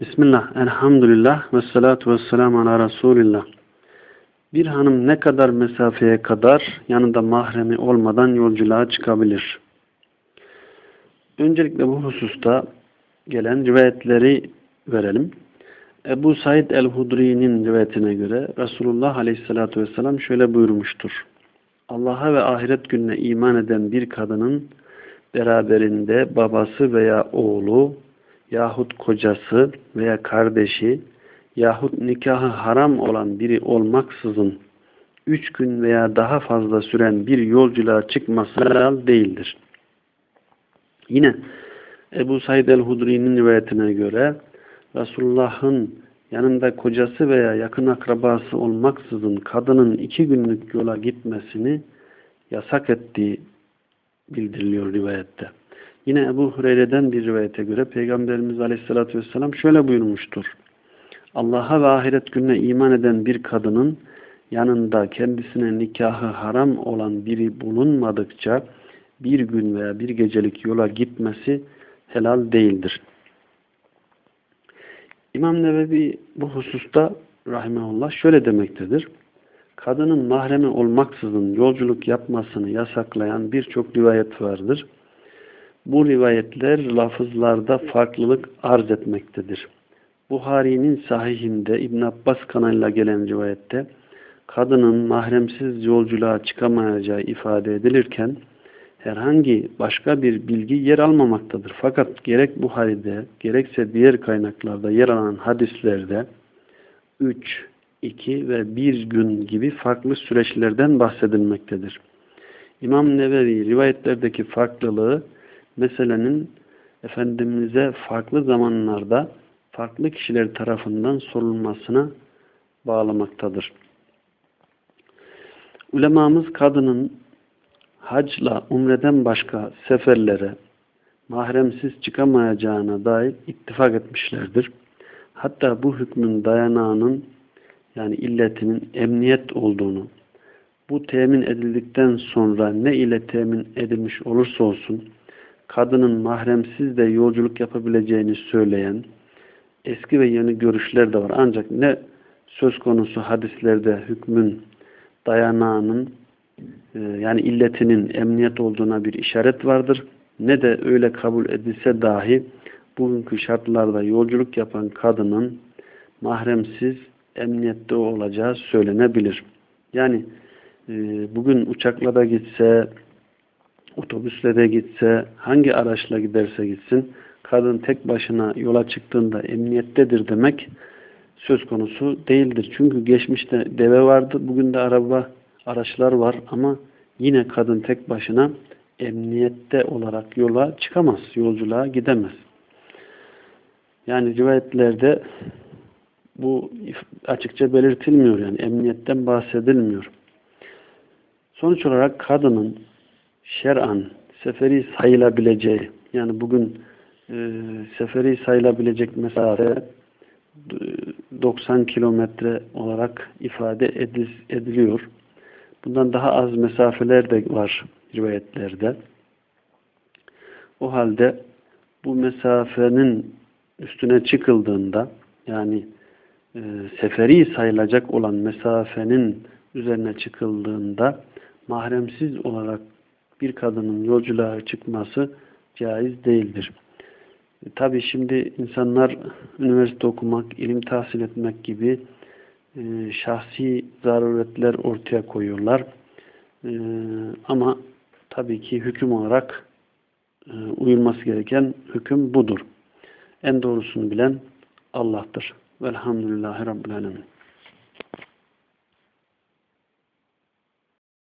Bismillah, elhamdülillah ve salatu ve selamu ala Resulillah. Bir hanım ne kadar mesafeye kadar yanında mahremi olmadan yolculuğa çıkabilir? Öncelikle bu hususta gelen rivayetleri verelim. Ebu Said el-Hudri'nin rivayetine göre Resulullah aleyhissalatu vesselam şöyle buyurmuştur. Allah'a ve ahiret gününe iman eden bir kadının beraberinde babası veya oğlu yahut kocası veya kardeşi yahut nikahı haram olan biri olmaksızın üç gün veya daha fazla süren bir yolculuğa çıkması helal değildir. Yine Ebu Said el-Hudri'nin rivayetine göre Resulullah'ın yanında kocası veya yakın akrabası olmaksızın kadının iki günlük yola gitmesini yasak ettiği bildiriliyor rivayette. Yine Ebu Hureyre'den bir rivayete göre Peygamberimiz Aleyhisselatü Vesselam şöyle buyurmuştur. Allah'a ve ahiret gününe iman eden bir kadının yanında kendisine nikahı haram olan biri bulunmadıkça bir gün veya bir gecelik yola gitmesi helal değildir. İmam Nevevi bu hususta rahimahullah şöyle demektedir. Kadının mahremi olmaksızın yolculuk yapmasını yasaklayan birçok rivayet vardır. Bu rivayetler lafızlarda farklılık arz etmektedir. Buhari'nin sahihinde İbn Abbas kanalıyla gelen rivayette kadının mahremsiz yolculuğa çıkamayacağı ifade edilirken herhangi başka bir bilgi yer almamaktadır. Fakat gerek Buhari'de gerekse diğer kaynaklarda yer alan hadislerde 3, 2 ve 1 gün gibi farklı süreçlerden bahsedilmektedir. İmam Nevevi rivayetlerdeki farklılığı meselenin Efendimiz'e farklı zamanlarda farklı kişiler tarafından sorulmasına bağlamaktadır. Ulemamız kadının hacla umreden başka seferlere mahremsiz çıkamayacağına dair ittifak etmişlerdir. Hatta bu hükmün dayanağının yani illetinin emniyet olduğunu, bu temin edildikten sonra ne ile temin edilmiş olursa olsun, kadının mahremsiz de yolculuk yapabileceğini söyleyen eski ve yeni görüşler de var. Ancak ne söz konusu hadislerde hükmün dayanağının e, yani illetinin emniyet olduğuna bir işaret vardır. Ne de öyle kabul edilse dahi bugünkü şartlarda yolculuk yapan kadının mahremsiz emniyette olacağı söylenebilir. Yani e, bugün uçakla da gitse, otobüsle de gitse, hangi araçla giderse gitsin, kadın tek başına yola çıktığında emniyettedir demek söz konusu değildir. Çünkü geçmişte deve vardı, bugün de araba, araçlar var ama yine kadın tek başına emniyette olarak yola çıkamaz, yolculuğa gidemez. Yani rivayetlerde bu açıkça belirtilmiyor yani emniyetten bahsedilmiyor. Sonuç olarak kadının şer'an seferi sayılabileceği yani bugün e, seferi sayılabilecek mesafe 90 kilometre olarak ifade ediliyor. Bundan daha az mesafeler de var rivayetlerde. O halde bu mesafenin üstüne çıkıldığında yani e, seferi sayılacak olan mesafenin üzerine çıkıldığında mahremsiz olarak bir kadının yolculuğa çıkması caiz değildir. E, Tabi şimdi insanlar üniversite okumak, ilim tahsil etmek gibi e, şahsi zaruretler ortaya koyuyorlar. E, ama tabii ki hüküm olarak e, uyulması gereken hüküm budur. En doğrusunu bilen Allah'tır. Velhamdülillahi Rabbil Alemin.